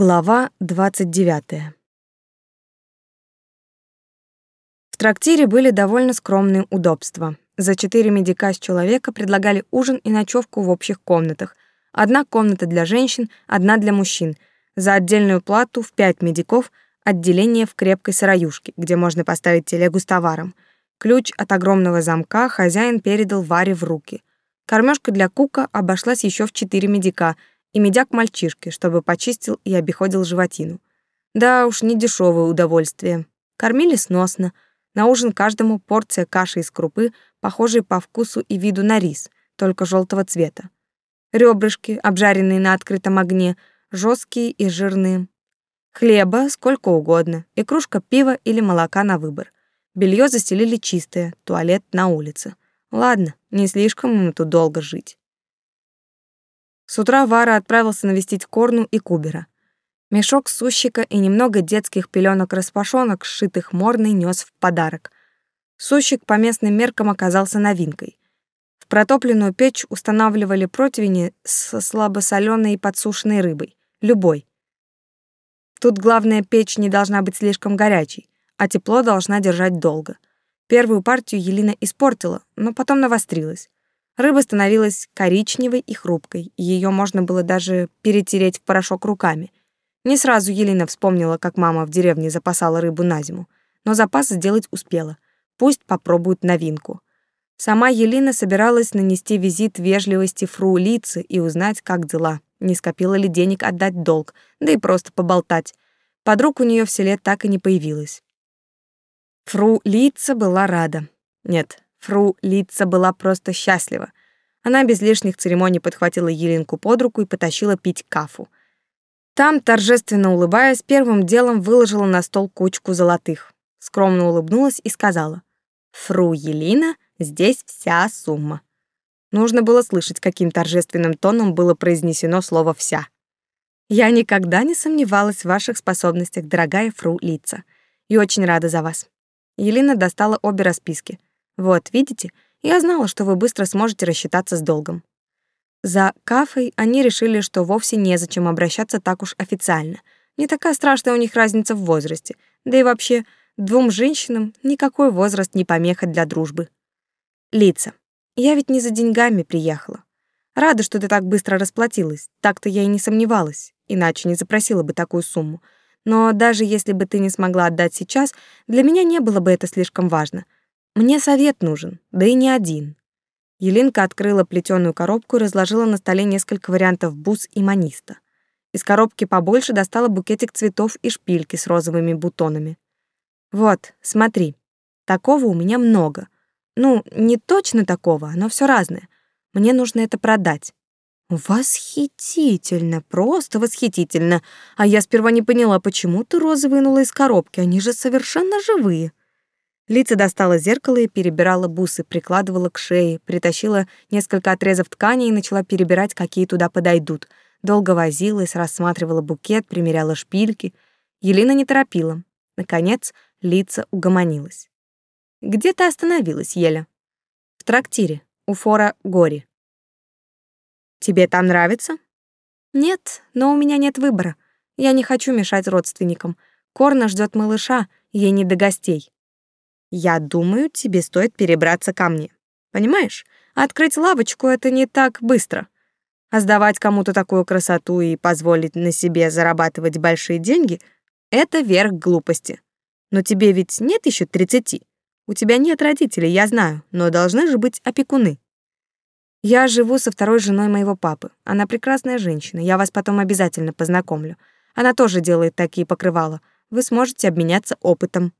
Глава 29. В трактире были довольно скромные удобства. За четыре медика с человека предлагали ужин и ночевку в общих комнатах. Одна комната для женщин, одна для мужчин. За отдельную плату в пять медиков отделение в крепкой сыроюшке, где можно поставить телегу с товаром. Ключ от огромного замка хозяин передал Варе в руки. Кормежка для Кука обошлась еще в четыре медика — и медяк мальчишке, чтобы почистил и обиходил животину. Да уж, не дешевое удовольствие. Кормили сносно. На ужин каждому порция каши из крупы, похожей по вкусу и виду на рис, только желтого цвета. Ребрышки, обжаренные на открытом огне, жесткие и жирные. Хлеба сколько угодно, и кружка пива или молока на выбор. Белье застелили чистое, туалет на улице. Ладно, не слишком ему тут долго жить. С утра Вара отправился навестить Корну и Кубера. Мешок сущика и немного детских пеленок-распашонок, сшитых морной, нес в подарок. Сущик по местным меркам оказался новинкой. В протопленную печь устанавливали противни с слабосоленой и подсушенной рыбой. Любой. Тут главное, печь не должна быть слишком горячей, а тепло должна держать долго. Первую партию Елена испортила, но потом навострилась. Рыба становилась коричневой и хрупкой, ее можно было даже перетереть в порошок руками. Не сразу Елена вспомнила, как мама в деревне запасала рыбу на зиму, но запас сделать успела. Пусть попробуют новинку. Сама Елена собиралась нанести визит вежливости фру Лице и узнать, как дела, не скопила ли денег отдать долг, да и просто поболтать. Подруг у нее в селе так и не появилась. Фру Лица была рада. Нет, Фру Лица была просто счастлива. Она без лишних церемоний подхватила Елинку под руку и потащила пить кафу. Там, торжественно улыбаясь, первым делом выложила на стол кучку золотых. Скромно улыбнулась и сказала, «Фру Елина, здесь вся сумма». Нужно было слышать, каким торжественным тоном было произнесено слово «вся». «Я никогда не сомневалась в ваших способностях, дорогая фру Лица, и очень рада за вас». Елена достала обе расписки — вот, видите, я знала, что вы быстро сможете рассчитаться с долгом. За кафой они решили, что вовсе незачем обращаться так уж официально. Не такая страшная у них разница в возрасте. Да и вообще, двум женщинам никакой возраст не помеха для дружбы. Лица. Я ведь не за деньгами приехала. Рада, что ты так быстро расплатилась. Так-то я и не сомневалась, иначе не запросила бы такую сумму. Но даже если бы ты не смогла отдать сейчас, для меня не было бы это слишком важно — мне совет нужен, да и не один. Елинка открыла плетеную коробку и разложила на столе несколько вариантов бус и маниста. Из коробки побольше достала букетик цветов и шпильки с розовыми бутонами. Вот, смотри. Такого у меня много. Ну, не точно такого, но все разное. Мне нужно это продать. Восхитительно, просто восхитительно. А я сперва не поняла, почему ты розы вынула из коробки, они же совершенно живые. Лица достала зеркало и перебирала бусы, прикладывала к шее, притащила несколько отрезов ткани и начала перебирать, какие туда подойдут. Долго возилась, рассматривала букет, примеряла шпильки. Елена не торопила. Наконец, лица угомонилась. «Где ты остановилась, Еля?» «В трактире, у фора Гори». «Тебе там нравится?» «Нет, но у меня нет выбора. Я не хочу мешать родственникам. Корна ждет малыша, ей не до гостей». Я думаю, тебе стоит перебраться ко мне. Понимаешь? Открыть лавочку — это не так быстро. А сдавать кому-то такую красоту и позволить на себе зарабатывать большие деньги — это верх глупости. Но тебе ведь нет еще тридцати. У тебя нет родителей, я знаю, но должны же быть опекуны. Я живу со второй женой моего папы. Она прекрасная женщина, я вас потом обязательно познакомлю. Она тоже делает такие покрывала. Вы сможете обменяться опытом.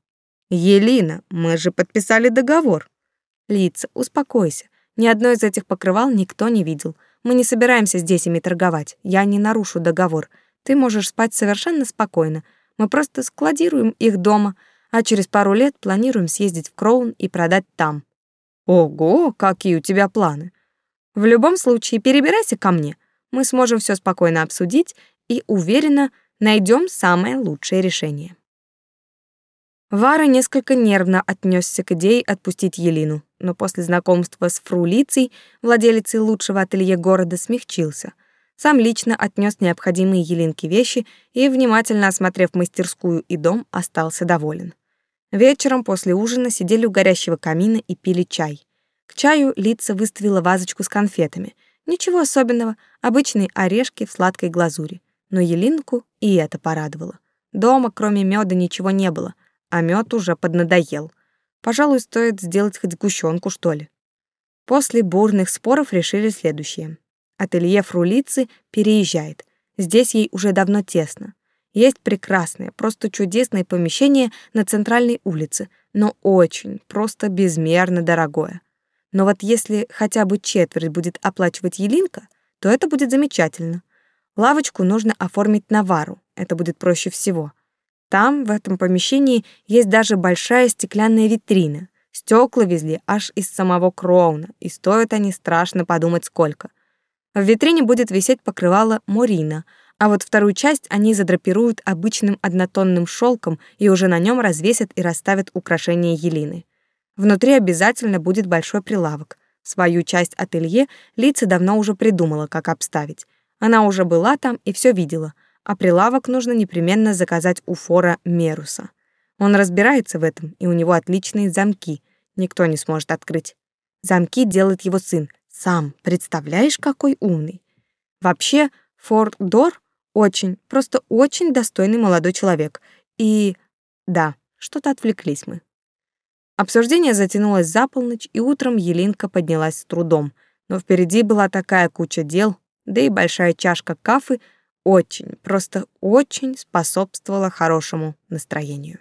Елина, мы же подписали договор. Лица, успокойся. Ни одно из этих покрывал никто не видел. Мы не собираемся здесь ими торговать. Я не нарушу договор. Ты можешь спать совершенно спокойно. Мы просто складируем их дома, а через пару лет планируем съездить в Кроун и продать там. Ого, какие у тебя планы. В любом случае, перебирайся ко мне. Мы сможем все спокойно обсудить и, уверенно, найдем самое лучшее решение. Вара несколько нервно отнесся к идее отпустить Елину, но после знакомства с фрулицей, владелицей лучшего ателье города, смягчился. сам лично отнес необходимые Елинке вещи и, внимательно осмотрев мастерскую и дом, остался доволен. Вечером после ужина сидели у горящего камина и пили чай. К чаю Лица выставила вазочку с конфетами. Ничего особенного, обычные орешки в сладкой глазури. Но Елинку и это порадовало. Дома, кроме меда, ничего не было, а мед уже поднадоел. Пожалуй, стоит сделать хоть сгущенку, что ли. После бурных споров решили следующее. Ателье Фрулицы переезжает. Здесь ей уже давно тесно. Есть прекрасное, просто чудесное помещение на центральной улице, но очень, просто безмерно дорогое. Но вот если хотя бы четверть будет оплачивать Елинка, то это будет замечательно. Лавочку нужно оформить на вару, это будет проще всего. Там, в этом помещении, есть даже большая стеклянная витрина. Стекла везли аж из самого Кроуна, и стоят они страшно подумать сколько. В витрине будет висеть покрывало Морина, а вот вторую часть они задрапируют обычным однотонным шелком и уже на нем развесят и расставят украшения Елины. Внутри обязательно будет большой прилавок. Свою часть ателье Лица давно уже придумала, как обставить. Она уже была там и все видела, а прилавок нужно непременно заказать у Фора Меруса. Он разбирается в этом, и у него отличные замки. Никто не сможет открыть. Замки делает его сын. Сам, представляешь, какой умный. Вообще, Фор Дор очень, просто очень достойный молодой человек. И да, что-то отвлеклись мы. Обсуждение затянулось за полночь, и утром Елинка поднялась с трудом. Но впереди была такая куча дел, да и большая чашка кафы очень, просто очень способствовала хорошему настроению.